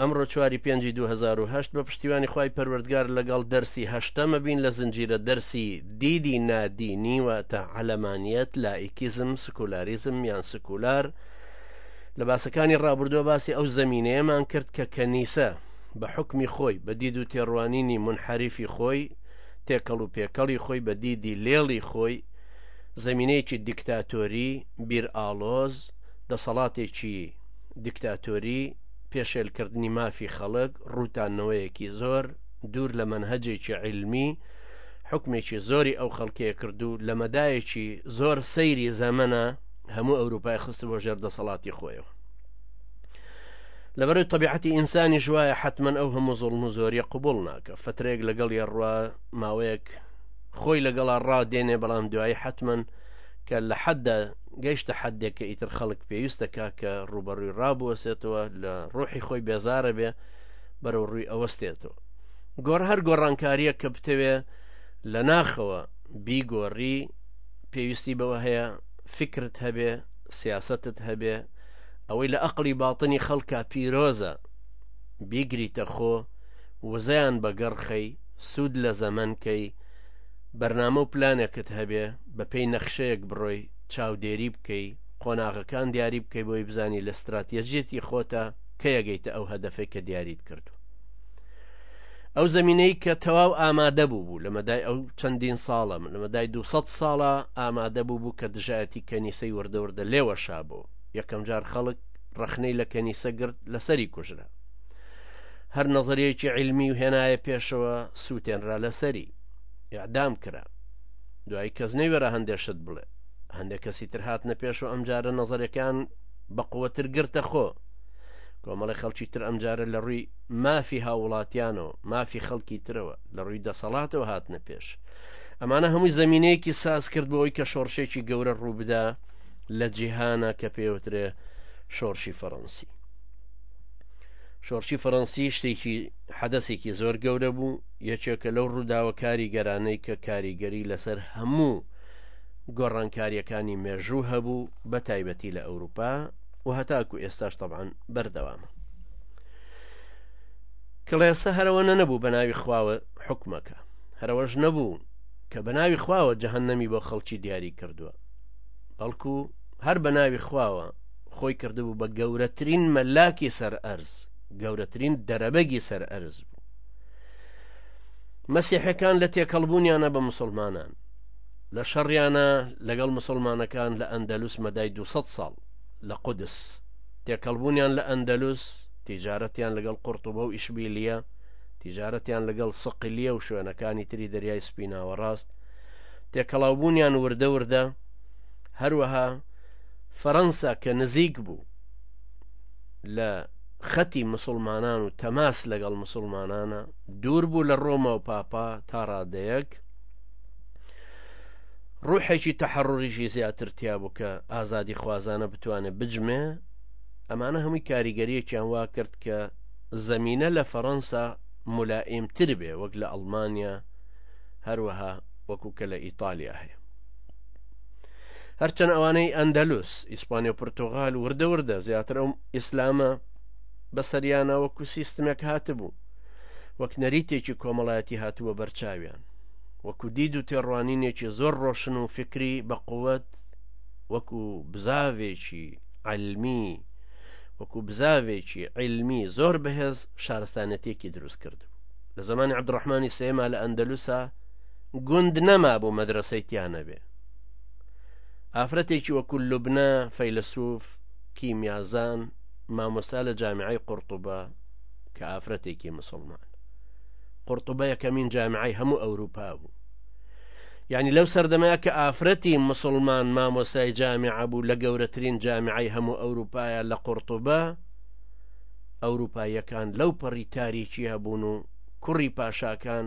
ئەمڕۆ چواری پێنجی 2010 بە پشتیوانی خوای پەروەردگار لەگەڵ دەرسی هەشتەمە بین لە زنجیرە دەرسی دیدی نادینی واتە عەلەمانیەت لائیکیزم سکولاریزم یان سکولار لە باسەکانی ڕابردووە باسی ئەو زەمینەیەمان کرد کە کەنیسە بە حکمی خۆی بە دید و تێڕوانینی منحریفی خۆی تێکەڵ و پێکەڵی خۆی بە دیدی لێڵی خۆی زەمینەیەکی دیکتاتۆری بیرئاڵۆز دەسەڵاتێکی دیکتاتۆری، پێشێلکردنی مافی خەڵک، ڕووتاندنەوەیەکی زۆر، دوور لە مەنهەجێکی عیلمی، حوکمێکی زۆری ئەو خەڵکەیە کرد و لە مەدایەکی زۆر سەیری زەمەنە هەموو ئەوروپای خستبووە ژێر دەسەڵاتی خۆیەوە. لەبەرەوەی تەبیعەتی ئینسانیش وایە حەتمەن ئەو هەموو زوڵم و زۆریە قبوڵ ناکە، فترەیەک لەگەڵ یەڕوا ماوەیەک خۆی لەگەڵا ڕادێنێ بەڵام دوایی حەتمەن کە لە حەددا گەیشتە حەدێک کە ئیتر خەڵک پێویستەکە کە ڕوبەڕووی ڕابوەسێتەوە لە ڕۆحی خۆی بێزارە بێ بەرەو ڕووی ئەوەستێتەوە گۆڕ هەر گۆڕانکاریە کە بتەوێ لە ناخەوە بیگۆڕی پێویستی بەوە هەیە فکرت هەبێ سیاستت هەبێ ئەوەی لە ئەقلی باڵتنی خەڵکە پیرۆزە بیگریتە خۆ وزیان بە گەڕخەی سوود لە زەمنکەی بەرنامە و پلانێکت هەبێ بەپێی نەخشەیەک بڕۆی چاودێری بکەی قۆناغەکان دیاری بکەی بۆی بزانی لە استراتیژیەتی خۆتە کەیەگەیتە ئەو هەدەفەی کە دیاریت کردو ئەو زمینەی کە تەواو ئامادە بوو بوو لە مەدای ئەو چەندین ساڵە من لە مەدای 200 ساڵە ئامادە بوو بوو کە دژایەتی کەنیسەی وردەوردە لێوەشا بوو یەکەم جار خەڵک ڕەخنەی لە کەنیسە گرت لەسەری کوژرا هەر نەزەریەکی علمی و هێنایە پێشەوە سووتێنرا لەسەری یعدام کرا دوایی کەس نەوێرا هەندێ شت بڵێ هەندێک کەسی تر هاتنە پێش و ئەمجارە نەزەرەکان بەقوەتر گرتە خۆ کۆمەڵی خەڵکی تر ئەمجارە لە ڕووی مافی هاوڵاتیانەوە مافی خەڵکی ترەوە لە ڕووی دەسەڵاتەوە هاتنە پێش ئەمانە هەمووی زمینەیەکی ساز کرد بۆەوەی کە شۆڕشێکی گەورە ڕووبدا لە جیهانە کە پێوترێ شۆڕشی فەڕەنسی شۆڕشی فەڕەنسی شتێکی حەدەسێکی زۆر گەورە بوو یەکێکە لەو ڕووداوە کاریگەرانەی کە کاریگەری لەسەر هەموو گۆڕانکاریەکانی مێژوو هەبوو بە تایبەتی لە ئەوروپا و هەتاکو ئێستاش طبعاان بەردەوامە کڵێسە هەرەوە نەنەبوو بە ناوی خواوە حکومەکە هەرەوەش نەبوو کە بە ناوی خواوە جەهنەمی بۆ خەڵکی دیاری کردووە بەڵکو هەر بە ناوی خواوە خۆی کردبوو بە گەورەترین مەلاکی سەر ئەرز گەورەترین دەرەبەگی سەر ئەرز بوو مەسیحەکان لە تێکەڵبوونیانە بە مسلمانان لە شەڕیانە لەگەڵ مسلمانەکان لە ئەندەلوس مەدای 200 ساڵ لە قودس تێکەڵبوونیان لە ئەندەلوس تیجارەتیان لەگەڵ قرتوبە و ئیشبیلیە تیجارەتیان لەگەڵ سقلیە و شوێنەکانی تری دەریای سپیناوە ڕاست تێکەڵاوبوونیان وردە وردە هەروەها فەرەنسا کە نزیک بوو لە خەتی مسلمانان و تەماس لەگەڵ مسلمانانە دوور بوو لە ڕۆما و پاپا تا ڕادەیەک ڕوحێکی تەحڕڕیشی زیاتر تیا بوو کە ئازادی خوازانە بتوانێت بجمێ ئەمانە هەمووی کاریگەریەکیان وا کرد کە زەمینە لە فەڕەنسا ملائمتر بێ وەک لە ئەڵمانیا هەروەها وەکو کە لە ئیتالیا هەیە هەرچەن ئەوانەی ئەندەلوس ئیسپانی و پرتوغال وردە وردە زیاتر ئەو ئیسلامە بەسەریانە وەکو سیستمێک هاتبوو وەک نەریتێکی کۆمەڵایەتی هاتووە بەرچاویان وەکو دید و تێڕوانینێکی زۆر ڕۆشن و فکری بە قووەت وەکو بزاوێکی علمی وەکو بزاوێکی علمی زۆر بەهێز شارستانەتێکی دروست کرد لە زمانی عبدڕحمانی سێما لە ئەندەلوسا گوند نەمابوو مەدرسەی تیا نەبێ ئافرەتێکی وەکو لوبنە فەیلسوف کیمیازان مامۆستا لە جامیعی قورتوبە کە ئافرەتێکی مسلمان قورتوبە یەکەمین جامیعی هەموو ئەوروپا بوو یعنی لەو سەردەمەیە کە ئافرەتی مسلمان مامۆسای جامیعە بوو لە گەورەترین جامیعی هەموو ئەوروپایە لە قورتوبە ئەوروپاییەکان لەو پەڕی تاریکی هەبوون و کوڕی پاشاکان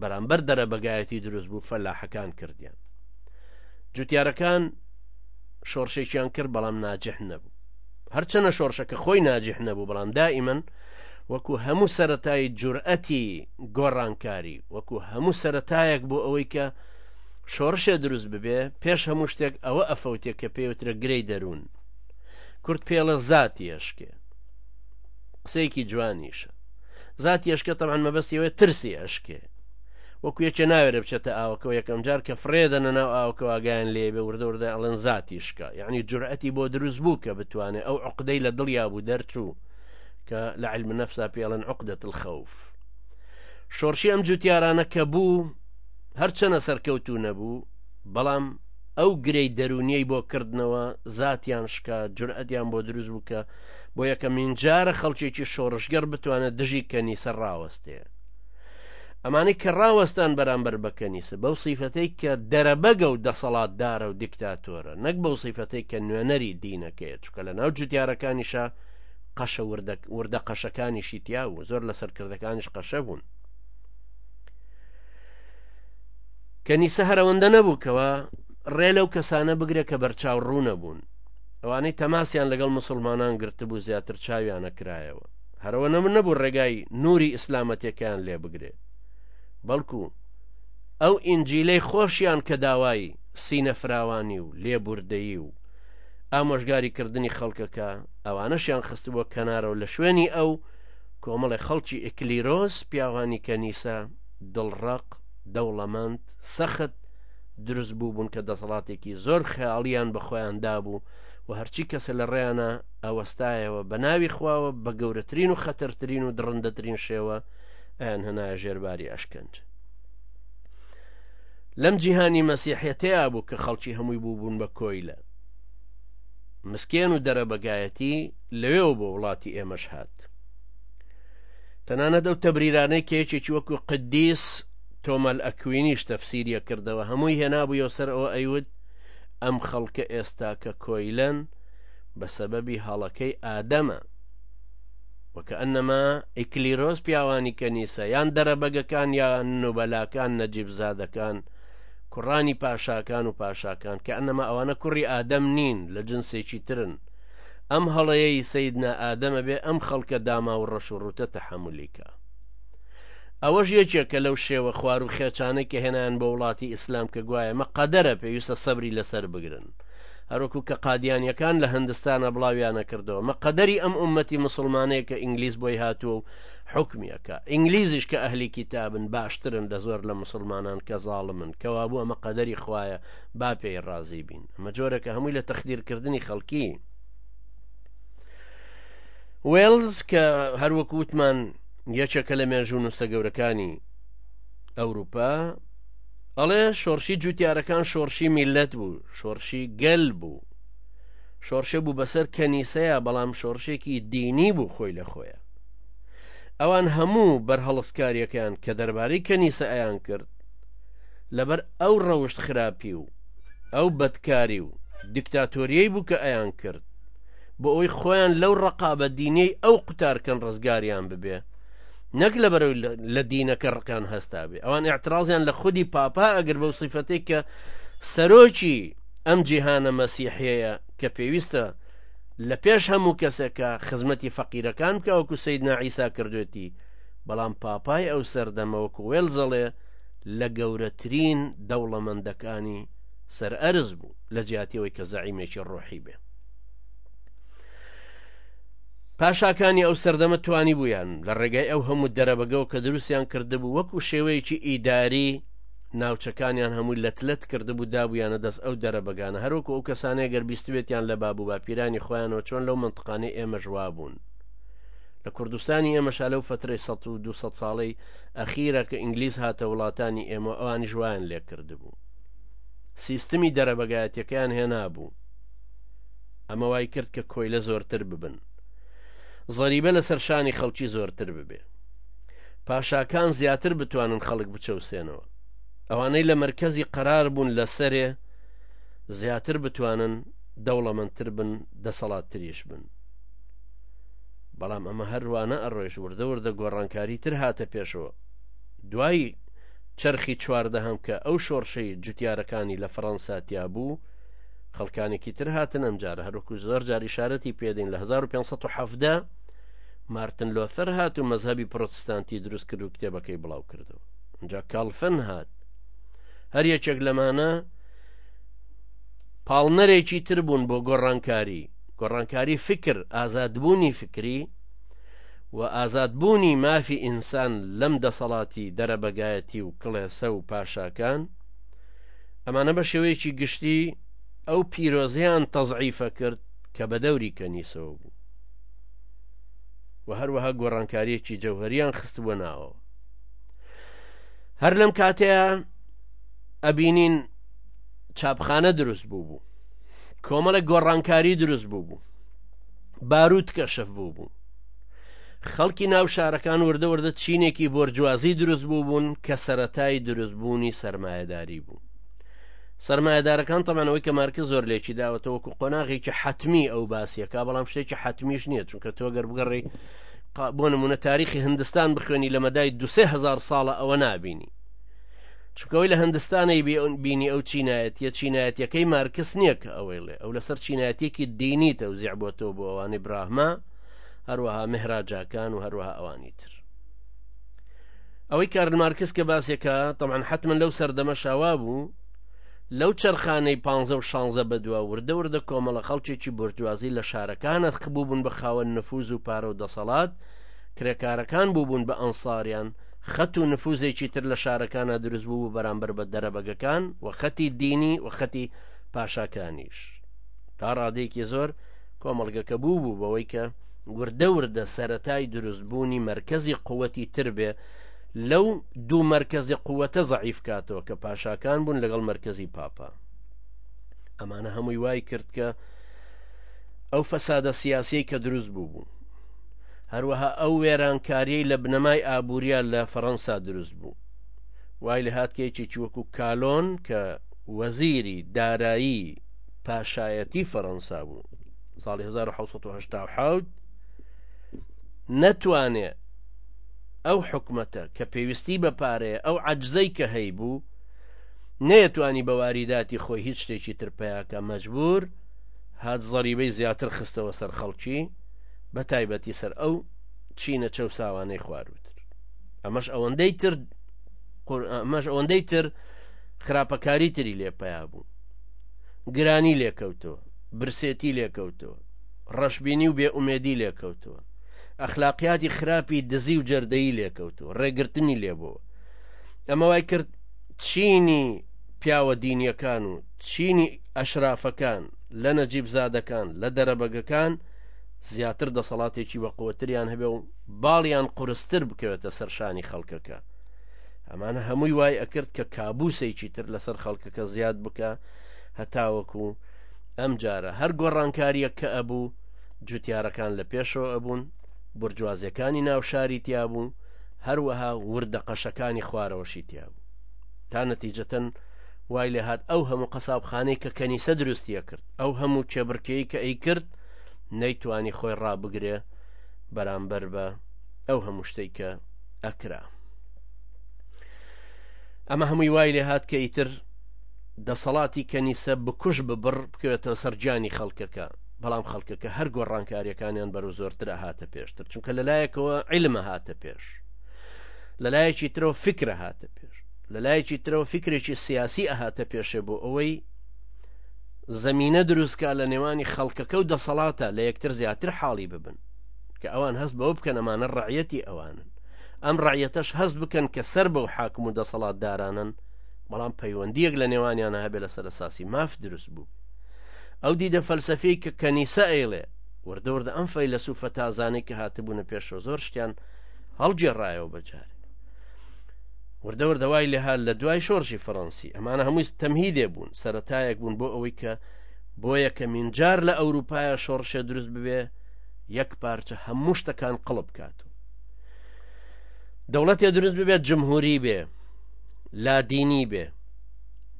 بەرامبەر دەرەبەگایەتی دروست بوو فەلاحەکان کردیان جوتیارەکان شۆڕشێکیان کرد بەڵام ناجح نەبوو هەرچەنە شۆڕشەکە خۆی ناجح نەبوو بەڵام دائیمەن وەکو هەموو سەتایی جورئەتی گۆڕانکاری وەکو هەموو سەتایەک بۆ ئەوەی کە شۆڕشێ دروست ببێ پێش هەموو شتێک ئەوە ئەفەوتێک کە پێوترە گرەی دەروون کورت پێڵە زاتیشکێ قسەیەکی جوانیشە زاتی ئەشکێ تەبعەن مەبەستی ئەوەیە ترسی ئەشکێ وەکو یەکێ ناوێرێ بچێتە ئاوەکەەوە یەکەم جار کە فرێ دەنە ناو ئاوکە واگایان لێ بێ وردە وردە ئەڵێن زاتی شکا یعنی جورئەتی بۆ دروست بوو کە بتوانێت ئەو عقدەی لە دڵیا بوو دەرچوو کە لە علم نەفسا پێڵێن عقدەت الخوف شۆرشی ئەم جوتیارانە کە بوو هەرچەنە سەرکەوتو نەبوو بەڵام ئەو گرەی دەرونیەی بۆ کردنەوە زاتیان شکا جورئەتیان بۆ دروست بوو کە بۆ یەکەمین جارە خەڵکێکی شۆڕشگەڕ بتوانێت دژی کەنیسە ڕاوەستێ ئەمانەی کە ڕاوەستان بەرامبەر بە کەنیسە بەو سیفەتەی کە دەرەبەگە و دەسەڵاتدارە و دیکتاتۆرە نەک بەو سیفەتەی کە نوێنەری دینەکەیە چکە لە ناو جوتیارەکانیشە قەشە وردە قەشەکانیشی تیا و زۆر لە سەرکردەکانش قەشە بوون کەنیسە هەرەوەندە نەبوو کەەوە ڕێ لەو کەسانە بگرە کە بەرچاو ڕوونە بوون ئەوانەی تەماسیان لەگەڵ مسلمانان گرتبوو زیاتر چاویانە کرایەوە هەرەوە نەمن نەبوو ڕێگای نوری ئیسلامەتەکەیان لێ بگرێ بەڵکو ئەو ئینجیلەی خۆشیان کە داوای سینە فراوانی و لێبوردەیی و ئامۆژگاری کردنی خەڵکەکە ئەوانەشیان خستبووە کەنارەوە لە شوێنی ئەو کۆمەڵی خەڵکی ئەکلیرۆس پیاوانی کەنیسە دڵڕق دەوڵەمەند سەخت دروست بوو بوون کە دەسەڵاتێکی زۆر خەیاڵیان بە خۆیان دابوو و هەرچی کەسە لە ڕێیانە ئەوەستایەوە بە ناوی خواوە بە گەورەترین و خەتەرترین و دڕندەترین شێوە ئەیان هەنایە ژێرباری ئەشکەنج لەم جیهانی مەسیحەتەیە بوو کە خەڵکی هەمووی بوو بوون بە کۆیلە مسکێن و دەرەبەگایەتی لەوێ بۆ وڵاتی ئێمەش هات تەنانەت ئەو تەبریرانەی کێچێکی وەکو قدیس تۆم الاکوینیش تەفسیری کردەوە هەمووی هێنابوویەوە سەر ئەوە ئەیوت ئەم خەڵکە ئێستا کە کۆیلەن بە سەبەبی هەڵەکەی ئادەمە وەکەئەنەما ئیکلیرۆز پیاوانی کەنیسە یان دەرەبەگەکان یا نوبەلاکان نەجیبزادەکان کوڕانی پاشاکان و پاشاکان کە ئەنەما ئەوانە کوڕی ئادەم نین لە جنسێکی ترن ئەم هەڵەیەی سیدنا ئادەمە بێ ئەم خەڵکە داما و ڕەش و ڕوتە تەحملیکە ئەوەش یەکێکە لەو شێوە خوار و خێچانەی کە هێنایان بۆ وڵاتی ئیسلام کە گوایە مە قەدەرە پێویستە سەبری لەسەر بگرن هەروەکو کە قادیانیەکان لە هندستانە بڵاویانە کردەوە مە قەدەری ئەم ئومەتی مسلمانەیە کە ئینگلیز بۆی هاتووە و حکمیەکە ئینگلیزیش کە ئەهلی کتابن باشترن لە زۆر لە مسلمانان کە زاڵمن کەوابوو ئەمە قەدەری خوایە با پێی ڕازی بین ئەمە جۆرەکە هەمووی لە تەخدیرکردنی خەڵکی وێلز کە هەروەکو وتمان یەکێکە لە مێژوو نووسە گەورەکانی ئەوروپا ئەڵێ شۆڕشی جوتیارەکان شۆڕشی میلەت بوو شۆڕشی گەل بوو شۆڕشە بوو بەسەر کەنیسەیە بەڵام شۆڕشێکی دینی بوو خۆی لە خۆیە ئەوان هەموو بەرهەڵستکاریەکەیان کە دەربارەی کەنیسە ئەیان کرد لەبەر ئەو ڕەوشت خراپی و ئەو بەدکاری و دیکتاتۆریەی بوو کە ئەیان کرد بۆ ئەوەی خۆیان لەو ڕقابە دینەی ئەو قوتارکەن ڕزگاریان ببێ نەک لە بەرەو لە دینەکە ڕقیان هەستا بێ ئەوان ئاعترازیان لە خودی پاپا ئەگەر بەو سیفەتێک کە سەرۆکی ئەم جیهانە مەسیحەیە کە پێویستە لە پێش هەموو کەسەکە خزمەتی فەقیرەکان بکە وەکو سید نائیسا کردوێتی بەڵام پاپای ئەو سەردەمە وەکو وێل زەڵێ لە گەورەترین دەوڵەمەندەکانی سەر ئەرز بوو لە جیاتیەوەی کە زەعیمێکی ڕۆحی بێ پاشاکانی ئەو سەردەمە توانی بوویان لە ڕێگای ئەو هەموو دەرەبەگەو کە دروستیان کردبوو وەکو شێوەیەکی ئیداری ناوچەکانیان هەمووی لەتلت کردبوو دابوویانە دەست ئەو دەرەبگانە هەروکو ئەو کەسانەیە گەر بیستوێتیان لە بابوو بە پیرانی خۆیانەوە چۆن لەو منطقانەی ئێمە ژوا بوون لە کوردستانی ئێمەشا لەو فترەی 1970 ساڵەی ئەخیرە کە ئینگلیز هاتە وڵاتانی ئێمە ئەوانی ژوایان لێ کردبوو سیستمی دەرەبگایەتەکەیان هێنا بوو ئەمە وای کرد کە کۆیلە زۆرتر ببن زەریبە لەسەر شانی خەڵکی زۆرتر ببێ پاشاکان زیاتر بتوانن خەڵک بچەوسێنەوە ئەوانەی لە مرکزی قەرار بوون لەسەرێ زیاتر بتوانن دەوڵەمەندتر بن دەسەڵاتتریش بن بەڵام ئەمە هەروانە ئەڕۆیش وردە وردە گۆڕانکاری تر هاتە پێشەوە دوایی چرخی چواردەهەم کە ئەو شۆڕشەی جوتیارەکانی لە فەڕەنسا تیا بوو خەڵکانێکی تر هاتن ئەم جارە هەروکو زۆر جار ئشارەتی پێدەین لە 1570 مارتن لۆثەر هات و مەذهبی پرۆتستانتی دروست کرد و کتێبەکەی بڵاو کردەوە اینجا کاڵفن هات هەر یەکێک لەمانە پاڵنەرێکی تر بوون بۆ گۆڕانکاری گۆڕانکاری فکر ئازادبوونی فکری و ئازادبوونی مافی ئینسان لەم دەسەڵاتی دەرەبەگایەتی و کڵێسە و پاشاکان ئەمانە بە شێوەیەکی گشتی ئەو پیرۆزیان تەزعیفە کرد کە بە دەوری کەنیسەوە بوو و هەروەها گۆڕانکاریەکی جەوهریان خست بۆ ناوە هەر لەم کاتەیە ئەبینین چاپخانە دروست بوو بوو کۆمەڵە گۆڕانکاری دروست بوو بوو باروت کەشف بوو بوو خەڵکی ناو شارەکان وردە وردە چینێکی بۆرجوازی دروست بوو بوون کە سەتای دروستبوونی سرمایهداری بوو سرمایهدارەکان تەمانەوەی کە مارکە زۆر لێکی داوەتەوەکو قۆناغێکی حتمی ئەو باسیەکە بەڵام شتێکی حتمیش نییە چونکە تۆ گەر بگەڕی بۆ نمونە تاریخی هندستان بخوێنی لە مەدای دوسێ هزار ساڵە ئەوە نابینی چکەوەی لە هەندستانەی بینی ئەو چینایەتە چینایەتەکەی مارکس نییە کە ئەوەی ڵێ ئەو لەسەر چینایەتێکی دینی تەوزیع بۆ تۆ بۆ ئەوانەی براهما هەروەها مهراجاکان و هەروەها ئەوانی تر ئەوەی کارل مارکس کە باسێکە تەمان حتممە لەو سەردەمە شاوا بوو لەو چرخانەی پ و شانزە بەدووە وردە وردە کۆمەڵە خەڵکێکی برجوازی لە شارەکانە خبووبوون بە خاوەن نفوز و پارە و دەسەڵات کرێکارەکان بووبوون بە ئەنساریان خەت و نفوزێکی تر لە شارەکانە دروست بوو بەرامبەر بە دەرەبەگەکان و خەتی دینی و خەتی پاشاکانیش تا ڕادێکی زۆر کۆمەڵگەکە بوو بوو بەوەی کە وردە وردە سەتای دروستبوونی مرکزی قوەتی تر بێ لەو دوو مرکزی قوەتە زعیف کاتەوە کە پاشاکان بوون لەگەڵ مرکزی پاپا ئەمانە هەمووی وای کرد کە ئەو فەسادە سیاسی کە دروست بوو بوو هەروەها ئەو وێرانکاریەی لە بنەمای ئابووریە لە فەڕەنسا دروست بوو وای لە هاتکێکی چوەکو کالۆن کە وەزیری دارایی پاشایەتی فەرەنسا بوو ساڵی 1970 نەتوانێ ئەو حکومەتە کە پێویستی بە پارەیە ئەو عجزەی کە هەی بوو نەیەتوانی بە واریداتی خۆی هیچ شتێکی ترپیاکە مەجبور هات زەریبەی زیاتر خستەوە سەر خەڵکی بە تایبەتی سەر ئەو چینە چەو ساوانەی خواروتر ئەمەش ئەوەندەی تر ئەمەش ئەوەندەی تر خراپەکاری تری لێ پیا بوو گرانی لێکەوتەوە برسێتی لێکەوتەوە ڕەشببینی و بێ ئومێدی لێکەوتەوە ئەخلاقیاتی خراپی دزی و جەردەیی لێکەوتەوە ڕێگرتنی لێبەوە ئەمە وای کرد چینی پیاوە دینیەکان و چینی ئەشرافەکان لە نەجیب زادەکان لە دەرەبەگەکان زیاتر دەسەڵاتێکی بە قوتریان هەبێ و باڵیان قورستر بکەوێتە سەرشانی خەڵکەکە ئەمانە هەمووی وای ئەکرد کە کابوسێکی تر لەسەر خەڵکەکە زیاد بکە هەتاوەکو ئەم جارە هەر گۆڕانکاریە کە ئەبوو جوتیارەکان لە پێشەوە ئەبوون برجوازیەکانی ناوشاری تیابوو هەروەها وردە قەشەکانی خوارەوەشی تیابوو تا نەتیجەتەن وای لێ هاات ئەو هەموو قەسابخانەی کە کەنیسە دروستیە کرد ئەو هەموو کێبرکەی کە ئەی کرد نەیتوانی خۆی ڕابگرێ بەرامبەر بە ئەو هەموو شتێک کە ئەکرا ئەمە هەمووی وای لێ هاات کە ئیتر دەسەڵاتی کەنیسە بکوش ببڕ بکەوێتەوە سەررجانی خەڵکەکە بەڵام خەڵکەکە هەر گۆڕانکاریەکانیان بەرو زۆرتر هاتە پێش تر چونکە لەلایەکەوە علمە هاتە پێش لەلایەکی ترەوە فکرە هاتە پێش لەلایەکی ترەوە فکرێکی سیاسی ئەهاتە پێشێ بۆ ئەوەی زمینە دروستکە لە نێوانی خەڵکەکە و دەسەڵاتە لە یەکتر زیاتر حاڵی ببن کە ئەوان هەست بەوە بکەن ئەمانە ڕعەتی ئەوانن ئەم ڕعەتەش هەست بکەن کە سەر بەو حاکم و دەسەڵات دارانن بەڵام پەیوەندیەک لە نێوانیانە هەبێ لە سەرساسی ماف دروست بوو ئەو دیدە فەلسەفی کە کەنیسە ئەیڵێ وردە وردە ئەم فەیلەسوفە تازانەی کە هاتبوونە پێشەوە زۆر شتیان هەڵگێڕایەوە بەجارێ وردە وردەوای لەها لە دوای شۆرژی فەڕەنسی ئەمانە هەمووی تەمهیدێ بوون سەتایەک بوون بۆ ئەوەی کە بۆ یەکەمین جار لە ئەوروپایە شۆڕشە دروست ببێ یەک پارچە هەموو شتەکان قڵب بکات و دەوڵەتێ دروست ببێت جمهوری بێ لادینی بێ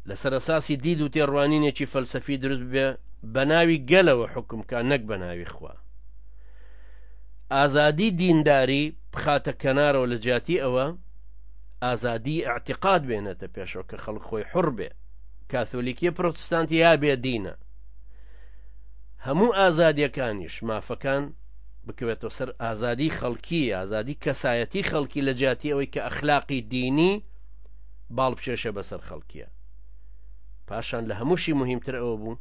لەسەر ئەساسی دید و تێڕوانینێکی فەلسەفی دروست بێ بە ناوی گەلەوە حکومکە نەک بە ناوی خوا ئازادی دینداری بخاتە کەنارەوە لە جیاتی ئەوە ئازادی ئاعتقاد بێنێتە پێشەوە کە خەڵک خۆی حڕ بێ کاثۆلیکی پرۆتستانتی یا بێ دینە هەموو ئازادیەکانیش مافەکان بکەوێتەوە سەر ئازادی خەڵکی ئازادی کەسایەتی خەڵکی لە جیاتی ئەوەی کە ئەخلاقی دینی باڵبچێشە بەسەر خەڵکیە پاشان لە هەمووشی مهمتر ئەوە بوو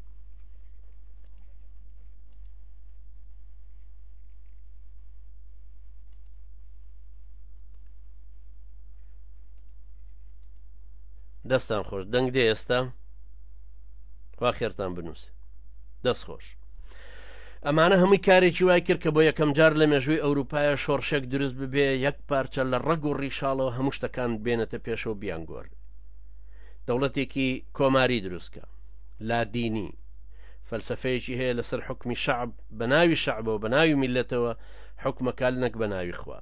دەستان خۆش دەنگ دێ ئێستا وا خێرتان بنووس دەست خۆش ئەمانە هەمووی کارێکی وای کرد کە بۆ یەکەم جار لە مێژووی ئەوروپایە شۆڕشێک دروست ببێ یەک پارچە لە ڕەگ و ڕیشاڵەوە هەموو شتەکان بێنێتە پێشەوە بیانگۆر دەوڵەتێکی کۆماری دروستکە لادینی فەلسفەیەکی هەیە لەسەر حکمی شعب بە ناوی شعبەوە بە ناوی میلەتەوە حکومەکال نەک بە ناوی خوا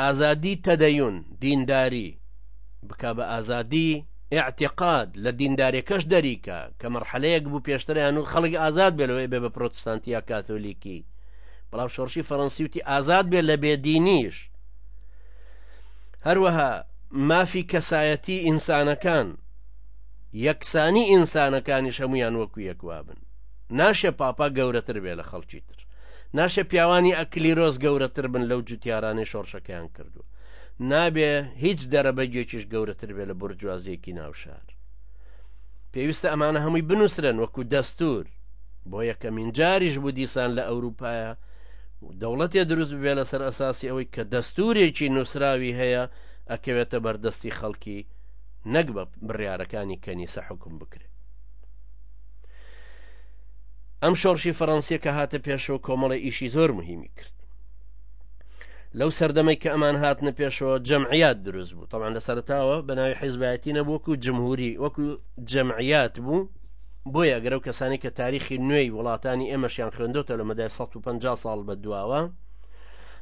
ئازادی تەدەیون دینداری بک بە ئازادی ئیعتیقاد، لە دیندارێکەش دەریکە، کە مەرحەلەیەک بوو پێشتر ئەیانوت خەڵک ئازاد بێ لەوەی بێ بە پرۆتستانتی یا کاثۆلیکی، بەڵام شۆڕشی فەرەنسی وتی ئازاد بێ لە بێدینیش. هەروەها مافی کەسایەتی ئینسانەکان، یەکسانی ئینسانەکانیش هەمویان وەکو یەک وابن. ناشێ پاپا گەورەتر بێ لە خەڵکی تر. ناشێ پیاوانی ئەکلیرۆس گەورەتر بن لەو جوتیارانەی شۆڕشەکەیان کردووە. نابێ هیچ دەرەبەگێکیش گەورەتر بێ لە بورجوازیەکی ناوشار پێویستە ئەمانە هەمووی بنووسرن وەکو دەستور بۆ یەکەمین جاریش بوو دیسان لە ئەوروپایە دەوڵەتێ دروست بێ لەسەر ئەساسی ئەوەی کە دەستورێکی نووسراوی هەیە ئەکەوێتە بەردەستی خەڵکی نەک بە بڕیارەکانی کەنیسە حکم بکرێت ئەم شۆڕشی فەڕەنسیە کە هاتە پێشەوە کۆمەڵی ئیشی زۆر مهمی کرد لەو سەردەمەی کە ئەمان هاتنە پێشەوە جەمعیات دروست بوو تەوان لە سەرتاوە بە ناوی حیزبایەتی نەبووکو جمهوری وەکو جەمعیات بوو بۆیە ئەگەرە و کەسانی کە تاریخی نوێی وڵاتانی ئێمەشیان خوێندۆتە لە مەدای 150 ساڵ بە دواوە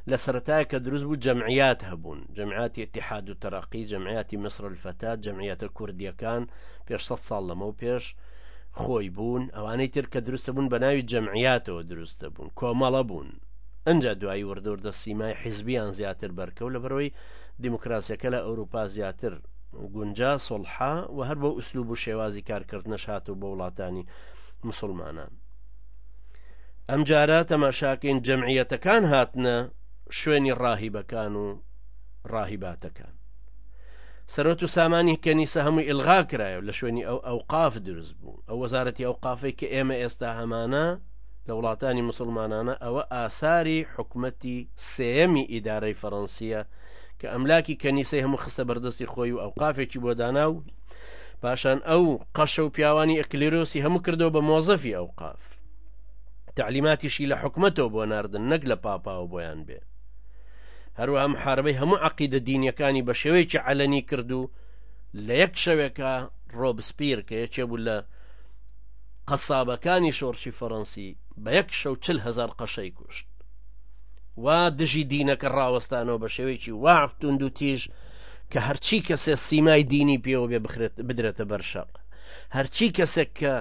لە سەرەتای کە دروست بوو جەمعیات هەبوون جەمعاتی اتحاد و تەرەقی جەمعیاتی مصر الفتا جەمعیەتە کوردیەکان پێ ساڵ لەمە و پێش خۆی بوون ئەوانەی تر کە دروستە بوون بە ناوی جەمعیاتەوە دروستە بوون کۆمەڵە بوون ئنجا دوایی وردوردە سیمای حیزبیان زیاتر بەرکەو لەبەرەوەی دیموکراسیەکە لە ئەوروپا زیاتر گونجا سڵحا و هەر بۆ ئوسلوب و شێوازی کارکردنەش هات و بۆ وڵاتانی مسلمانان ئەم جارە تەماشاکەین جەمعیەتەکان هاتنە شوێنی ڕاهیبەکان و ڕاهیباتەکان سەرۆت و سامانی کەنیسە هەمووی ئلغا کرایە لە شوێنی ئەو ئەو قاف دروست بوو ئەو وەزارەتی ئەو قافێک کە ئێمە ئێستا هەمانە لە وڵاتانی مسوڵمانانە ئەوە ئاساری حکومەتی سێەمی ئیدارەی فەڕەنسیە کە ئەملاکی کەنیسەی هەموو خستە بەردەستی خۆی و ئەوقافێکی بۆ دانا و پاشان ئەو قەشە و پیاوانی ئەکلیرۆسی هەموو کردەوە بە مۆزەفی ئەوقاف تعلیماتیشی لە حکومەتەوە بۆ ناردن نەک لە پاپاوە بۆیان بێ هەروەها محاربەی هەموو عقیدە دینیەکانی بە شێوەیەکی علەنی کرد و لە یەک شەوێکە ڕۆبسپیر کە یەکێ بوو لە قەسابەکانی شۆڕشی فەڕەنسی بە یەک شەو چل هەزار قەشەی کوشت وا دژی دینەکە ڕاوەستانەوە بە شێوەیەکی وا توند و تیژ کە هەرچی کەسێ سیمای دینی پێوە بێ بخرێت بدرێتە بەرشەق هەرچی کەسێک کە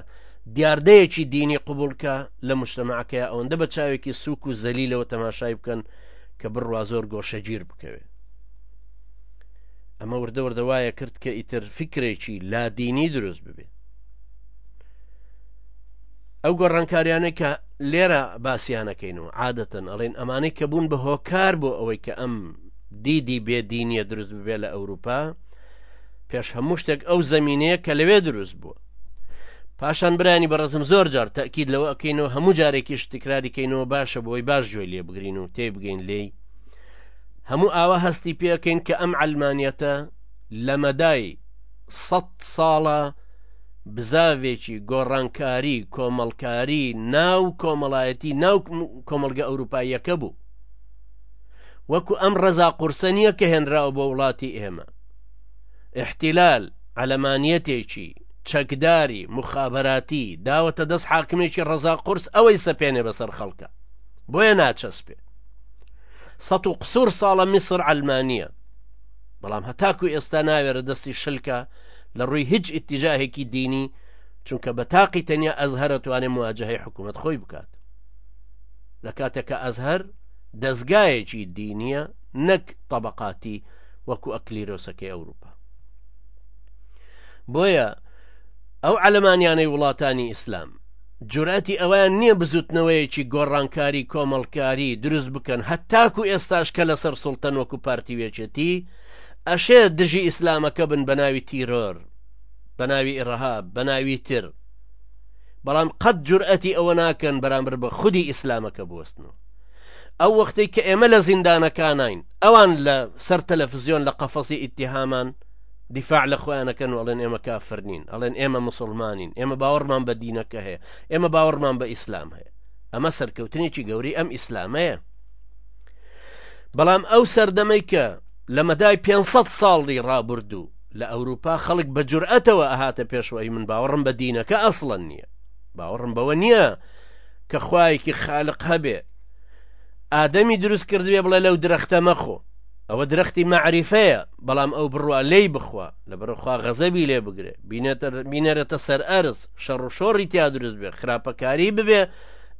دیاردەیەکی دینی قوبولکە لە مشتەماکەیە ئەوەندە بە چاوێکی سوک و زەلیلەوە تەماشای بکەن کە بڕوا زۆر گۆشەگیر بکەوێت ئەمە وردەوردە وایە کرد کە ئیتر فکرێکی لادینی دروست ببێت ئەو گۆڕانکاریانە کە لێرە باسییانەکەین و عادەتەن ئەڵێن ئەمانەی کە بوون بە هۆکار بۆ ئەوەی کە ئەم دیدی بێدینیە دروست ببێ لە ئەوروپا پێش هەموو شتێک ئەو زمینەیە کە لەوێ دروست بووە پاشان برانی بە ڕزم زۆر جار تاکیید لەوە ئەکەینەوە هەموو جارێکی شتیکراریکەینەوە باشە بۆی باش گوێ لێ بگرین و تێ بگەین لێی هەموو ئاوا هەستی پێەکەین کە ئەم ئەلمانیەتە لە مەدای سەد ساڵە بزاوێکی گۆڕانکاری کۆمەڵکاری ناو کۆمەڵایەتی ناو کۆمەلگە ئەوروپاییەکە بوو وەکو ئەم ڕەزا قورسە نییە کە هێنراوە بۆ وڵاتی ئێمە احتیلال ئەلەمانیەتێکی چەکداری مخابراتی داوەتە دەست حاکمێکی ڕەزا قورس ئەوەی سەپێنێ بەسەر خەڵکە بۆیە ناچەسپێ سە و قسوور ساڵە میسر ئەلمانە بەڵام هەتاکو ئێستا ناوێرە دەستی شلکە لە ڕووی هیچ ئیتیجاهێکی دینی چونکە بە تاقی تەنیا ئەزهرە توانێ مواجهەی حکوومەت خۆی بکات لە کاتێکە ئەزهر دەستگایەکی دینیە نەک طبقاتی وەکو ئەکلیرۆسەکەی ئەوروپا بۆیە ئەو علەمانیانەی وڵاتانی ئیسلام جوراتی ئەوەیان نییە بزوتنەوەیەکی گۆڕانکاری کۆمەڵکاری دروست بکەن هەتاکو ئێستاش کە لەسەر سڵتەن وەکو پارتی وێچێتی ئەشێ دژی ئیسلامەکە بن بە ناوی تیرۆر بە ناوی ئێڕەها بە ناوی تر بەڵام قەت جورئەتی ئەوە ناکەن بەرامبەر بە خودی ئیسلامەکە بوەستنەوە ئەو وەختەی کە ئێمە لە زیندانەکانین ئەوان لە سەر تەلەفزیۆن لە قەفەسی ئیتیهامان دیفاع لە خۆیانەکەن و ئەڵێن ئێمە کافر نین ئەڵێن ئێمە مسلمانین ئێمە باوەڕمان بە دینەکە هەیە ئێمە باوەڕمان بە ئیسلام هەیە ئەمە سەرکەوتنێکی گەوری ئەم ئیسلامەیە بەڵام ئەو سەردەمەی کە لە مەدای 500 ساڵی ڕابردوو لە ئەوروپا خەڵک بە جورئەتەوە ئەهاتە پێشوەی من باوەڕم بە دینەکە ئەسڵەن نییە باوەڕم بەوە نییە کە خوایەکی خالق هەبێ ئادەمی دروست کردوێ بڵێ لەو درەختە مەخۆ ئەوە درەختی مەعریفەیە بەڵام ئەو بڕوا لێی بخوا لەبەرخوا غەزەبی لێ بگرێ بینەرەتە سەر ئەرز شەڕ و شۆڕی تیا دروست بێ خراپەکاری ببێ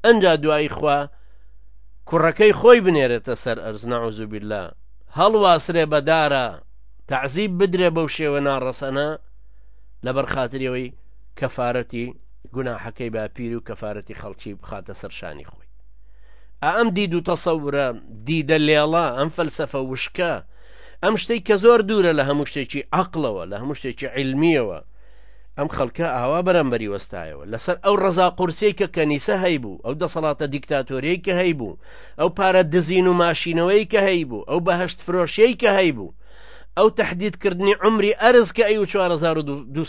ئەجا دوایی خوا کوڕەکەی خۆی بنێرێتە سەر ئەرز نەعوزوبیلا هەڵواسرێ بەدارە تعزیب بدرێ بەو شێوە ناڕەسەنە لە بەرخاتریەوەی کەفاەتی گوناحەکەی باپیر و کەفاەتی خەڵکی بخاتە سەرشانی خۆی ئەم دید و تەسەورە دیدە لێڵە ئەم فەلسفە وشکە ئەم شتێک کە زۆر دوورە لە هەموو شتێکی عقلەوە لە هەموو شتێکی علمیەوە ئەم خەڵکە ئاوا بەرەمبەری وەستایەوە لەسەر ئەو ڕەزا قورسەی کە کەنیسە هەیبوو ئەو دەسەڵاتە دیکتاتۆریەی کە هەیبوو ئەو پارە دزین و ماشینەوەی کە هەیبوو ئەو بەهشت فرۆشیەی کە هەیبوو ئەو تهدیدکردنی عمری ئەرز کە ئەی و 4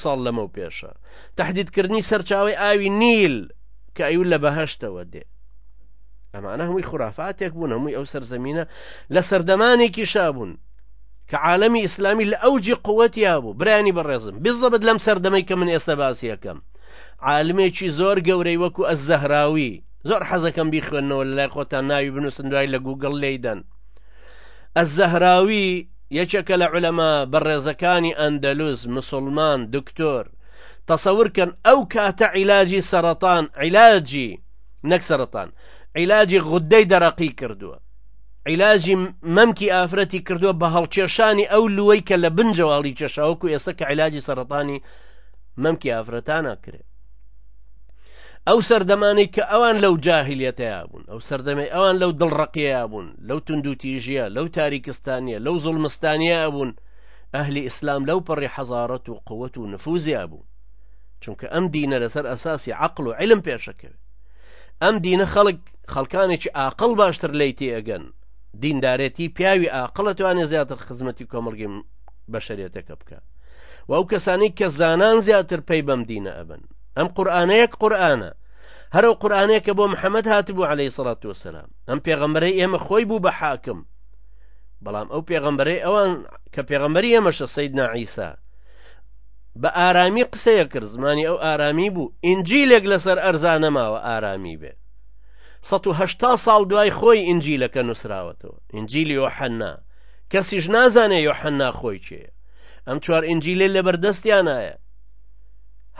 ساڵ لەمە پێشە تهدیدکردنی سەرچاوی ئاوی نیل کە ئەیول لە بەهشتەوە دێ ئەمانە هەمووی خورافاتێک بوون هەمووی ئەو سەرزەمینە لە سەردەمانێکی شابوون کە عالمی ئیسلامی لە ئەوجی قوتیا بوو برانی بەڕێزم بزەبت لەم سەردەمەی کە من ئێستا باسیەکەم عالمێکی زۆر گەورەی وەکو ئە زەهراوی زۆر حەزەکەم بیخوێنەوە لە لای خۆتان ناوی بنووسن دوای لە گوگل لێدەن ئە زەهراوی یەکێکە لە علەما بەڕێزەکانی ئەندەلوس مسلمان دکتۆر تەسەور کەن ئەو کاتە عیلاجی سەرەتان عیلاجی نەک سەرەتان عیلاجی غدەی دەرەقی کردووە عیلاجی مەمکی ئافرەتی کردووە بە هەڵکێشانی ئەو لوەی کە لە بن جەواڵی کێشاوەکو ئێستا کە عیلاجی سەرەتانی مەمکی ئافرەتانە کرێت ئەو سەردەمانی کە ئەوان لەو جاهلیەتەیە بوون ئەو سەردەمەی ئەوان لەو دڵڕقیە بوون لەو تونندوتیژیە لەو تاریکستانیە لەو زڵمستانیە بوون ئەهلی ئیسلام لەو پەڕی حەزارەت و قوت و نفوزیا بوو چونکە ئەم دینە لەسەر ئەساسی عقل و علم پێشەکەوێت ئەم دینە خەڵک خەڵکانێکی ئاقل باشتر لی تێگەن دیندارێتی پیاوی ئاقلە توانێ زیاتر خزمەتی کۆمەلگەی بەشەرێتەکە بکە و ئەو کەسانی کە زانان زیاتر پێی بەم دینە ئەبن ئەم قورآانەیەک قورآانە هەرو قورآانێکە بۆ محەممەد هاتبوو عليهەی سڵات وسلام ئەم پێغەمبەرەی ئێمە خۆی بوو بە حاکم بەڵام ئەو پێغەمبەرەی ئەوان کە پێغەمبەری ئەمەشە سید ناعیسا بە ئارامی قسەیە کرد زمانی ئەو ئارامی بوو ئینجیلێک لەسەر ئەرزانەماوە ئارامی بێ 1970 ساڵ دوای خۆی ئینجیلەکە نووسراوەتەوە ئینجیلی یۆحەننا کەسیش نازانێ یۆحەننا خۆی چێ ئەم چوار ئینجیلێ لەبەردەستیانایە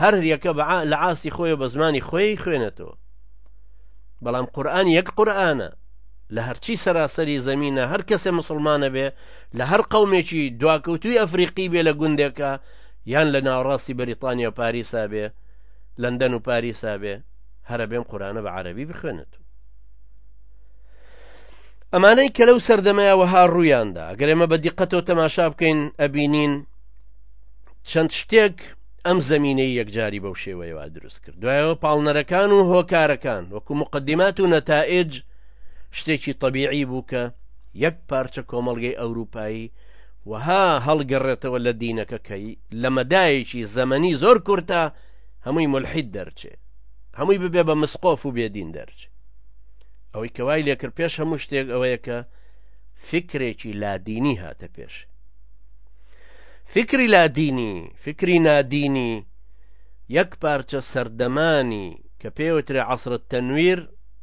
هەر یەکە بە لە ئاستی خۆی بە زمانی خۆی خوێنێتەوە بەڵام قورآن یەک قورآانە لە هەرچی سەراسەری زەمینە هەر کەسێ مسلمانە بێ لە هەر قەومێکی دواکەوتوی ئەفریقی بێ لە گوندێکە یان لە ناوڕاستی بەریتانیا و پاریسا بێ لەندەن و پاریسا بێ هەرە بێم قورانە بە عەربی بخوێنێت ئەمانەی کە لەو سەردەمەیەوەها ڕوویاندا گەرێمە بە دیقەتەوە تەماشا بکەین ئەبینین چەند شتێک ئەم زمینەی یەکجاری بەو شێوەیەوە دروست کرد دوایەوە پاڵنەرەکان و هۆکارەکان وەکو مقدمات و نەتائج شتێکی تەبیعی بوو کە یەک پارچە کۆمەڵگەی ئەوروپایی وەها هەڵگەڕێتەوە لە دینەکە کە لە مەدایەکی زەمەنی زۆر کورتە هەمووی ملحید دەرچێ هەمووی ببێ بە مسقۆف و بێدین دەرچ ئەوەی کەوای لێکرد پێش هەموو شتێک ئەوەیە کە فکرێکی لادینی هاتە پێش فکری لادینی فکری نادینی یەک پارچە سەردەمانی کە پێوترێ عسرە تەنویر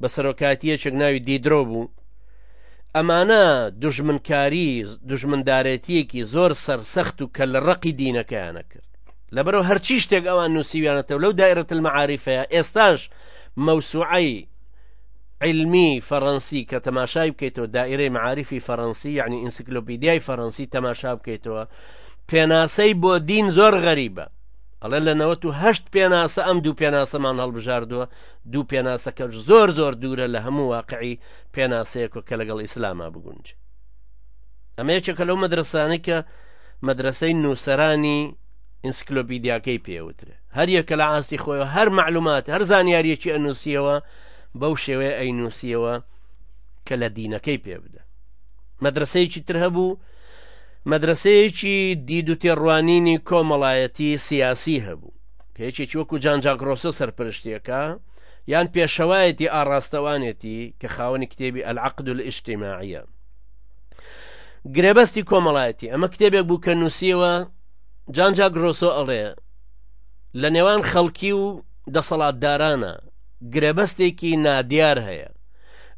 بە سەرۆکایەتی یەکێک ناوی دیدرۆ بوو ئەمانە دژمنکاری دژمندارێتیەکی زۆر سەرسەخت و کە لە ڕقی دینەکەیانە کرد لەبەرەوە هەرچی شتێک ئەوان نووسیویانەتەوە لەو دایرەت المەعاریفەیە ئێستاش مەوسوعی علمی فەڕەنسی کە تەماشای بکەیتەوە دائرەی معاریفی فەڕەنسی یعنی ئینسیکلۆپیدیای فەڕەنسی تەماشا بکەیتەوە پێناسەی بۆ دین زۆر غەریبە ئەڵێ لە 1970 پێناسە ئەم دوو پێناسەمان هەڵبژاردووە دوو پێناسەکەش زۆر زۆر دوورە لە هەموو واقعی پێناسەیەک و کە لەگەڵ ئیسلاما بگونج ئەمە یەکێکە لەو مەدرسانی کە مەدرسەی نووسرانی ئینسکلۆپیدیاکەی پێوترێ هەر یەکە لە ئاستی خۆی هەر معلومات هەر زانیاریەکی ئەنووسیەوە بەو شێوەیە ئەی نووسیەوە کە لە دینەکەی پێ بدە مەدرسەیەکی تر هەبوو مەدرسەیەکی دید و تێڕوانینی کۆمەڵایەتی سیاسی هەبوو کە یەکێکی وەکو جان جاک ڕۆسۆ سەرپەرشتیەکە یان پێشەوایەتی ئاڕاستەوانێتی کە خاوەنی کتێبی ئەلعقد الئیجتماعیە گرێبەستی کۆمەڵایەتی ئەمە کتێبێک بوو کە نووسیەوە جان جاک ڕۆسۆ ئەڵێ لە نێوان خەڵکی و دەسەڵاتدارانە گرێبەستێکی نادیار هەیە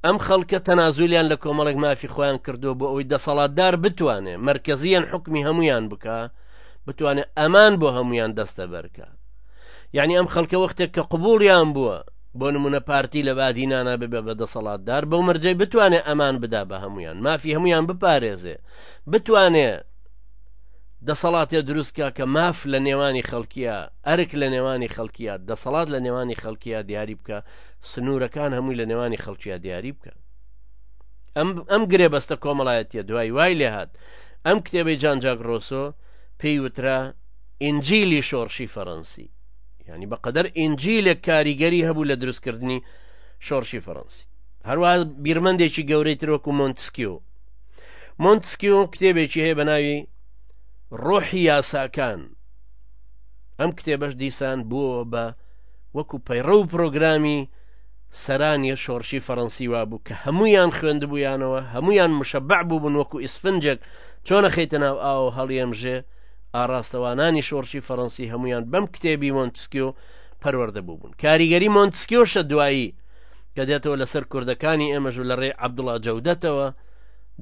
ئەم خەڵکە تەنازولیان لە کۆمەڵێک مافی خۆیان کردو بۆ ئەوی دەسەڵاتدار بتوانێ مرکزیان حکمی هەمویان بکە بتوانێت ئەمان بۆ هەمویان دەستە بەرکە یعنی ئەم خەڵکە وەختێک کە قوبولیان بووە بۆ نمونە پارتی لە بادی نانا ببێ بە دەسەڵاتدار بەو مەرجەی بتوانێت ئەمان بدا بە هەمویان مافی هەمویان بپارێزێ بتوانێت دەسەڵاتێ دروستکە کە ماف لە نێوانی خەڵکیە ئەرک لە نێوانی خەڵکیە دەسەڵات لە نێوانی خەڵکیە دیاری بکە سنوورەکان هەمووی لە نێوانی خەڵکیە دیاری بکە ئەم گرێ بەستە کۆمەڵایەتە دوای وای لێهات ئەم کتێبەی جان جاک ڕۆسۆ پێی وترا ئینجیلی شۆڕشی فەڕەنسی ینی بەقەدەر ئینجیلێک کاریگەری هەبوو لە دروستکردنی شۆڕشی فەڕەنسی هەروە بیرمەندێکی گەورەی ترۆک و مۆنتسکیۆ مۆنتسکیۆ کتێبێکی هەیە بە ناوی ڕۆحی یاساکان ئەم کتێبەش دیسان بووەوە بە وەکو پەیڕە و پرۆگرامی سەرانی شۆڕشی فەرەنسی وابوو کە هەموویان خوێندبوویانەوە، هەموویان مشەبەع بووبن وەکو ئیسفنجێک چۆن ئەخەیتە ناو ئاوەو هەڵیەمژێ، ئاڕاستەوانانی شۆڕشی فەرەنسی هەموویان بەم کتێبی مۆنتسکیۆ پەروەردە بووبوون. کاریگەری مۆنتسکیۆشە دوایی کە دێتەوە لەسەر کوردەکانی ئێمەش و لە ڕێی عەبدوڵا جەودەتەوە،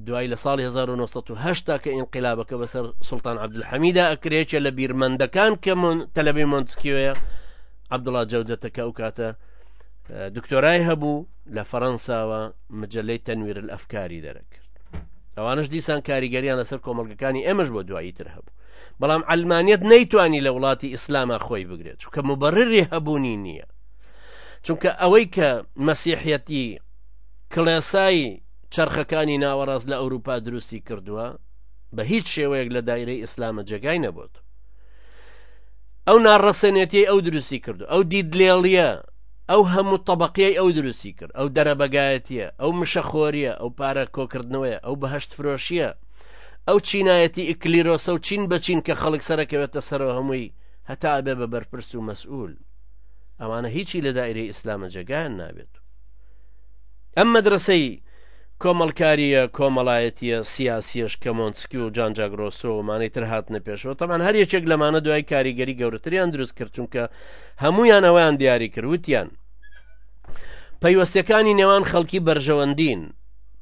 دوای لە ساڵی 1970 کە ئینقلابەکە بەسەر سوڵتان عەبدولحەمیدا ئەکرێکە لە بیرمەندەکان کە تەلەبەی مۆنتسکیۆیە عەبدوڵا جەودەتەکە ئەو کاتە دکتۆرای هەبوو لە فەەنساوە مجلەی تەنویر ئەفکاری دەرەکرد ئەوانش دیسان کاریگەریان لەسەر کۆمەلگەکانی ئێمەش بۆ دوایی تر هەبوو بەڵام ئەلمانیت نەیتوانی لە وڵاتی ئیسلامە خۆی بگرێت چونکە مبڕری هەبوونی نییە چونکە ئەوەی کە مەسیحەتی کڵێسایی چرخەکانی ناوەڕاست لە ئەوروپا دروستی کردووە بە هیچ شێوەیەک لە دایرەی ئیسلامە جێگای نەبووت ئەو ناڕەسەنێتیەی ئەو دروستی کردو ئەو دیدلێڵیە ئەو هەموو طبقیەی ئەو دروستی کرد ئەو دەرەبەگایەتیە ئەو مشەخۆریە ئەو پارە کۆکردنەوەیە ئەو بەهشت فرۆشیە ئەو چینایەتی ئیکلیرۆسە و چین بەچین کە خەڵک سەرەکەوێتە سەرەوە هەمووی هەتا ئەبێ بە بەرپرس و مەسئول ئەوانە هیچی لە دایرەی ئیسلامە جێگایان نابێت ئەم مەدرسەی کۆمەڵکارییە، کۆمەڵایەتییە، سیاسییەش کە مۆنتسکیو و جان جاک ڕۆسۆ و ئەمانەی تر هاتنە پێشەوە، تەبعەن هەر یەکێک لەمانە دوای کاریگەری گەورەتریان دروست کرد، چونکە هەموویان ئەوەیان دیاری کرد، وتیان پەیوەستییەکانی نێوان خەڵکی بەرژەوەندین،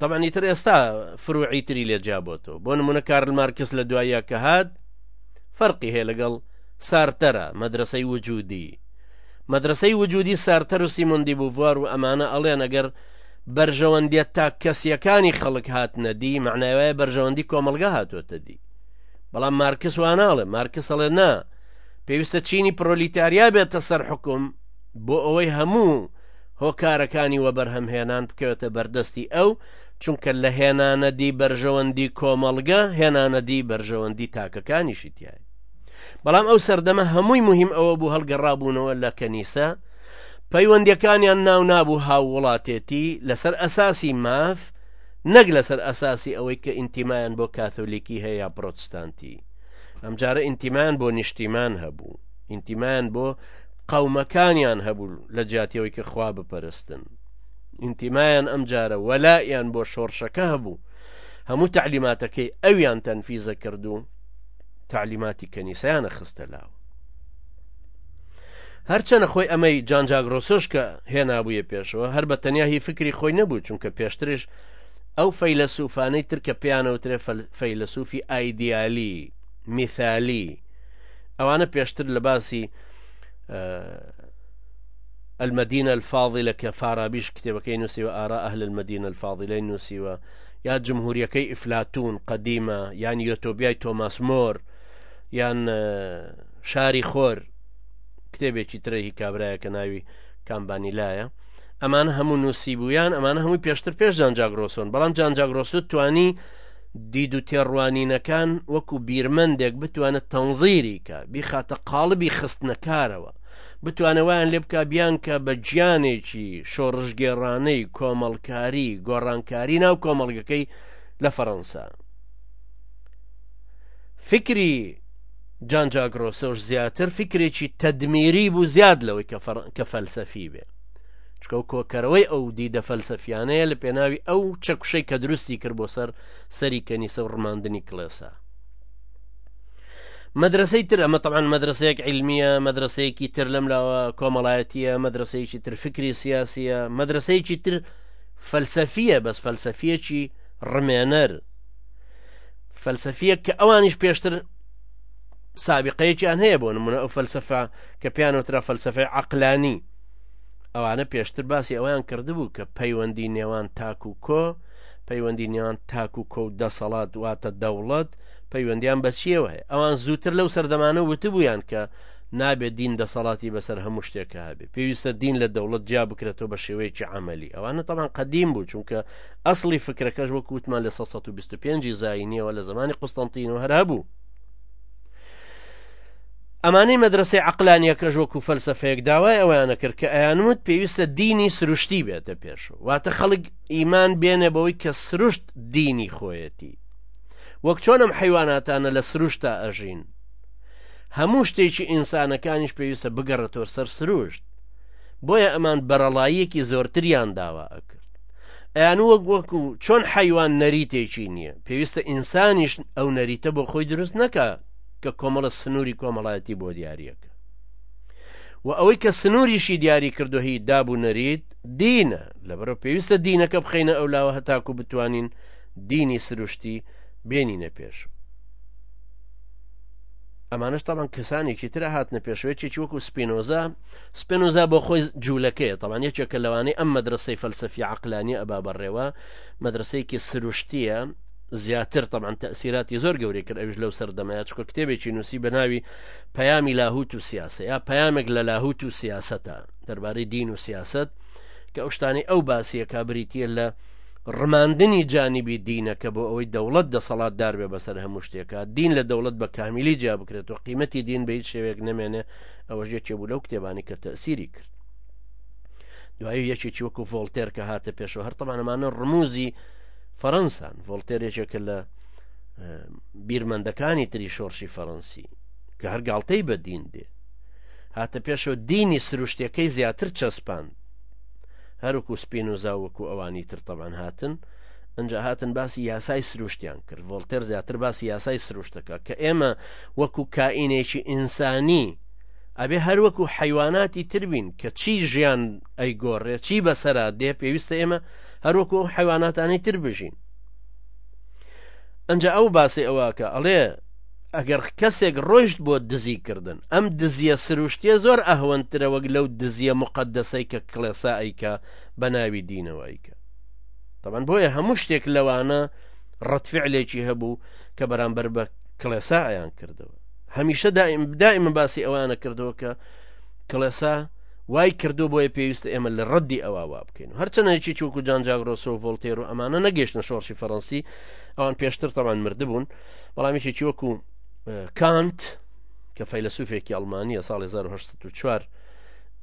تەبعەن ئیتر ئێستا فروعی تری لێ جیا بۆتەوە، بۆ نمونە کارل مارکس لە دواییە کە هات فەرقی هەیە لەگەڵ سارتەرە مەدرسەی وجودی مەدرسەی وجودی سارتەر و سیمۆندی بووار و ئەمانە ئەڵێن ئەگەر بەرژەوەندیە تاک کەسیەکانی خەڵک هاتنە دی معنای وایە بەرژەوەندی کۆمەلگا هاتووەتە دی بەڵام مارکس واناڵێ مارکسەڵێ نا پێویستە چینی پرۆلیتاریا بێتە سەر حکوم بۆ ئەوەی هەموو هۆکارەکانی وە بەرهەمهێنان بکەوێتە بەردەستی ئەو چونکە لە هێنانەدی بەرژەوەندی کۆمەڵگە هێنانەدی بەرژەوەندی تاکەکانیشی تایە بەڵام ئەو سەردەمە هەمووی مهم ئەوە بوو هەڵگەڕابوونەوە لە کەنیسە پەیوەندیەکانیان ناونابوو هاووڵاتێتی لەسەر ئەساسی ماف نەک لەسەر ئەساسی ئەوەی کە ئینتیمایان بۆ کاتۆلیکی هەیە یا پرۆتستانتی ئەمجارە ئینتیمان بۆ نیشتیمان هەبوو ئینتیمان بۆ قەومەکانیان هەبوو لە جاتیەوەی کە خوا بپەرستن ئینتیمایان ئەمجارە وەلایان بۆ شۆڕشەکە هەبوو هەموو تعلیماتەکەی ئەویان تەنفیزە کردو تعلیماتی کەنیسەیانە خستە لاوە هەرچەنە خۆی ئەمەی جانجاگرۆسۆش کە هێنابووە پێشەوە هەر بە تەنیا هی فکری خۆی نەبوو چونکە پێشترش ئەو فەیلەسوفانەی تر کە پێیانەوترێ فەیلەسوفی ئایدیالی میثالی ئەوانە پێشتر لە باسی المدینە الفاضلە کە فارابیش کتێبەکەی نووسیوە ئارا ئەهل المدینە الفاضلەی نووسیوە یا جمهوریەکەی ئیفلاتون قدیمە یان یۆتۆبیای تۆماس مۆر یان شاری خۆر کتێبێکی ترە هی کابرایە کە ناوی کامبانیلایە ئەمانە هەموو نووسیبوویان ئەمانە هەمووی پێشتر پێش جانجاگرۆسۆن بەڵام جانجاگرۆسوت توانی دید و تێڕوانینەکان وەکو بیرمەندێک بتوانێت تەنزیریکە بیخاتە قاڵبی خستنەکارەوە بتوانەوەیان لێ بکە بیانکە بە گیانێکی شۆڕژگێڕانەی کۆمەڵکاری گۆڕانکاری ناو کۆمەڵگەکەی لە فەڕەنسا فکری جان جاک ڕۆسۆش زیاتر فکرێکی تەدمیری بوو زیاد لەوەی کە فەلسەفی بێ چکە و کۆکەرەوەی ئەو دیدە فەلسەفیانەیە لە پێناوی ئەو چەکوشەی کە دروستی کرد بۆ سەر سەری کەنیسە و ڕماندنی کڵێسا مەدرسەی تر ئەمە تەمان مەدرسەیەک علمیە مەدرسەیەکی تر لەم لاوە کۆمەڵایەتیە مەدرسەیەکی تر فکری سیاسیە مەدرسەیەکی تر فەلسەفیە بەس فەلسەفیەکی ڕمێنەر فەلسەفیەک کە ئەوانیش پێشتر سابقەیەکیان هەیە بۆ نمونە ئەو فەلسفە کە پیانەوترا فەلسفەی عقلانی ئەوانە پێشتر باسی ئەویان کردبوو کە پەیوەندی نێوان تاک و کۆ پەیوەندی نێوان تاک و کۆ و دەسەڵات واتە دەوڵەت پەیوەندیان بەچیەوە هەیە ئەوان زووتر لەو سەردەمانە وتبوویان کە نابێت دین دەسەڵاتی بەسەر هەموو شتێکە هەبێ پێویستە دین لە دەوڵەت جیا بکرێتەوە بە شێوەیەکی عملی ئەوانە تەمان قدیم بوو چونکە ئەسڵی فکرەکەش وەک وتمان لە 1925 زاینیەوە لە زمانی قوستنتینەوە هەر هەبوو ئەمانەی مەدرسەی عقلانیەکەش وەکو فەلسفەیەک داوای ئەویانە کرد کە ئەیانوت پێویستە دینی سروشتی بێتە پێش واتە خەڵک ئیمان بێنە بەوەی کە سروشت دینی خۆیەتی وەک چۆنم حیواناتانە لە سروشتا ئەژین هەموو شتێکی ئینسانەکانیش پێویستە بگەڕێتەوە سەر سروشت بۆیە ئەمان بەرەڵاییەکی زۆرتریان داوا ئەکرد ئەیان وەک وەکو چۆن حیوان نەریتێکی نییە پێویستە ئینسانیش ئەو نەریتە بۆ خۆی دروست نەکە کە کۆمەڵە سنووری کۆمەڵایەتی بۆ دیارریەکە و ئەوەی کە سنووریشی دیاری کردوهی داب و نەریت دینە لەبەرە پێویستە دینەکە بخینە ئەو لاوە هەتاکو بتوانین دینی سروشتی بێنینە پێش ئەمانش تامان کەسانێکی ترە هاتنە پێشوێکێکی وەکو سپینۆزە سپێنۆزا بۆ خۆی جوولەکەیە تەوان یەکێکە لەوانەی ئەم مەدرسەی فەلسەفی عقلانی ئەبا بەڕێوە مەدرسەیەکی سروشتیە زیاتر تەمان تەسیراتی زۆر گەوری کرد ئەوش لەو سەردەمەیە چکە کتێبێکی نووسی بە ناوی پەیامی لاهوت و سیاسە یا پەیامێک لە لاهوت و سیاسەتە دەربارەی دین و سیاست کە ئەو شتانی ئەو باسیە کابریتە لە ڕماندنی جانیبی دینەکە بۆ ئەوەی دەوڵەت دەسەڵات داربێ بەسەر هەموو شتێکە دین لە دەوڵەت بە کامیلی جیا بکرێت و قیمەتی دین بە هیچ شێوێک نمێنێ ئەوەش یەکێ بوو لەو کتێبانی کە تەسیری کرد دوایی یەکێکی وەکو ڤۆلتێر کە هاتە پێشەوە هەر تەمانەمانە ڕموزی فەەنسان ڤۆلتێر یەکێکە لە بیرمەندەکانی تری شۆڕشی فەڕەنسی کە هەر گاڵتەی بە دین دێ هاتە پێشەوە دینی سروشتەکەی زیاتر چەسپاند هەروکو سپین و زاوەکو ئەوانی تر تەبان هاتن ئەجا هاتن باسی یاسای سروشتیان کرد ڤۆلتەر زیاتر باسی یاسای سروشتەکە کە ئێمە وەکو کائینێکی ئینسانی ئەبێ هەر وەکو حیواناتی تر بین کە چی ژیان ئەیگۆڕێ چی بەسەرا دێ پێویستە ئێمە هەر وەکو ئەو حیواناتانی تر بژین ئەجا ئەو باسی ئەوواکە ئەڵێ ئەگەر کەسێک ڕۆیشت بۆ دزی کردن ئەم دزیە سروشتیە زۆر ئەهوەنترە وەک لەو دزیە مقدەسەی کە کڵێسا ئەیکە بە ناوی دینەوەیکە تەمان بۆیە هەموو شتێک لەوانە ڕەتفعلێکی هەبوو کە بەرامبەر بە کڵێسا ئەیان کردەوە هەمیشە دائیم دائیمە باسی ئەوانە کردەوە کە کڵێسا وای کردو بۆیە پێویستە ئێمە لە ڕەدی ئەوە وا بکەین هەرچەنەیەکی چوکو جانجاگرۆسۆ و ڤۆلتێر و ئەمانە نەگەشتە شۆڕشی فەڕەنسی ئەوان پێشتر تەوان مردبوون بەڵامیکی چوەکو کانت کە فەیلسوفێکی ئەڵمانیە ساڵی 1940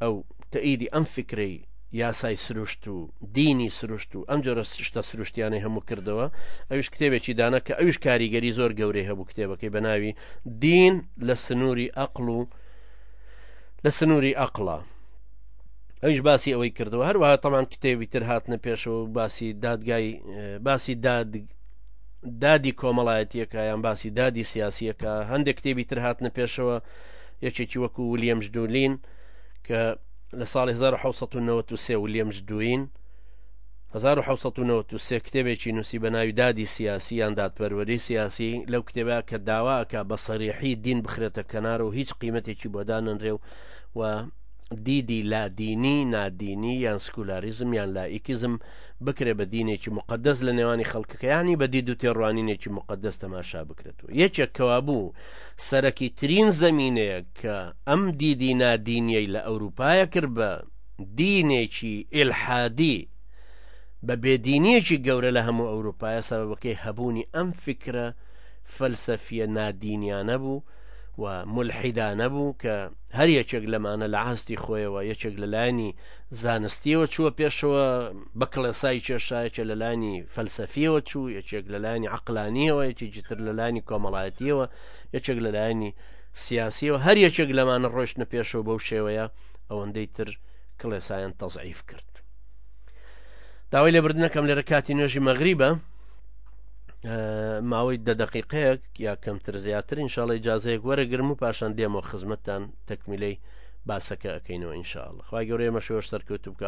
ئەو تەئیدی ئەم فکرەی یاسای سروشت و دینی سروشت و ئەم جۆرە شتە سروشتیانەی هەموو کردەوە ئەویش کتێبێکی دانا کە ئەویش کاریگەری زۆر گەورەی هەبوو کتێبەکەی بە ناوی دین لە سنووری ئەقل و لە سنووری ئەقلا ئەوش باسی ئەوەی کردەوە هەروەها تەمان کتێبی تر هاتنە پێشەوە باسی دادگای باسی داد دادی کۆمەڵایەتیەکە یان باسی دادی سیاسیەکە هەندێک کتێبی تر هاتنە پێشەوە یەکێکی وەکو ولیەمش دولین کە لە ساڵی 1993 ولیەمز دوین 1993 کتێبێکی نووسی بە ناوی دادی سیاسی یان دادپەروەری سیاسی لەو کتێبە کە داواکە بە سەریحی دین بخرێتە کەنار و هیچ قیمەتێکی بۆداننرێ و و دیدی لادینی نادینی یان سکولاریزم یان لایکیزم بکرێ بە دینێکی مقدەس لە نێوانی خەڵکەکەیانی بە دید و تێڕوانینێکی مقدەس تەماشا بکرێت و یەکێک کەوابوو سەرەکی ترین زمینەیەک کە ئەم دیدی نادینیەی لە ئەوروپایە کرد بە دینێکی ئیلحادی بە بێدینیەکی گەورە لە هەموو ئەوروپایە سەبەبەکەی هەبوونی ئەم فکرە فەلسەفیە نادینیانە بوو و ملحیدانە بوو کە هەر یەکێک لەمانە لە ئاستی خۆیەوە یەکێک لەلایەنی زانستیەوە چووە پێشەوە بە کڵێسای کێشایەکە لەلانی فەلسەفیەوە چوو یەکێک لەلایەنی عقلانیەوە یەکی جیتر لەلانی کۆمەڵایەتیەوە یەکێک لەلایەنی سیاسیەوە هەر یەکێک لەمانە ڕۆشتنە پێشەوە بەو شێوەیە ئەوەندەی تر کڵێسایەن تەزعیف کرد داوای لێبردنەکەم لێرە کاتی نوێژی مەغریبە ماوەی دە دقیقەیەک یا کەمتر زیاتر انشاالله جاازەیەک وەرەگرم و پاشان دێمەوە خزمەتتان تەکمیلەی باسەکە ئەەکەینەوە انشاءله خخوای گەورەیە مەشەوەش سەرکەوت بکە